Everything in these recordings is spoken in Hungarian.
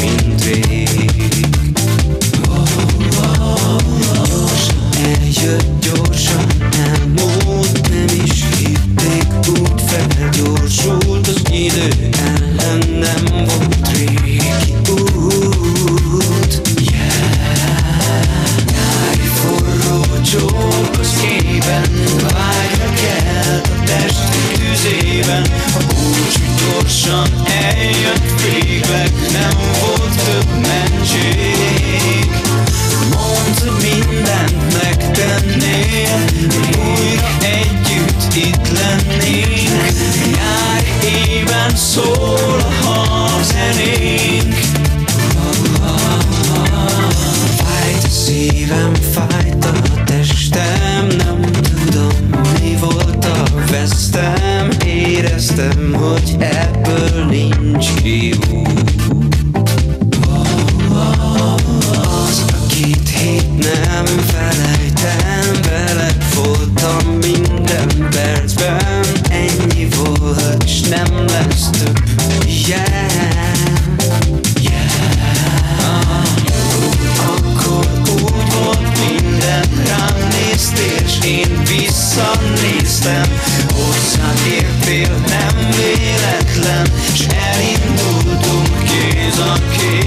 mint rég Eljött gyorsan, elmúlt nem is hitték felgyorsult az idő, ellen nem volt régi út Yeah, nyári forró csorkoszkében Vágyra kell a test tüzében, a búcsú gyorsan eljött végleg, nem volt több mentség. Az a két nem felejtem Veled voltam minden Ennyi volt, s nem lesz több Yeah, yeah Akkor úgy volt minden Rám néztél, s én visszanéztem. Hozzád értél, nem véletlen S elindultunk kéz a kézben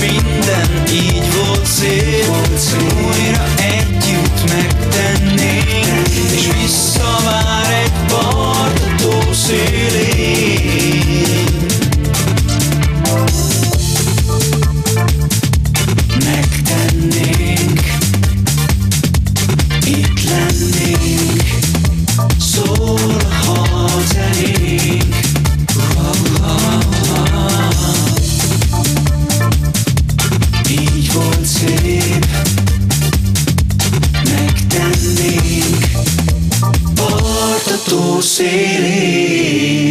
minden így volt szép újra lennénk Szól a halzenénk Így volt szép Megtennénk Part a tó szélén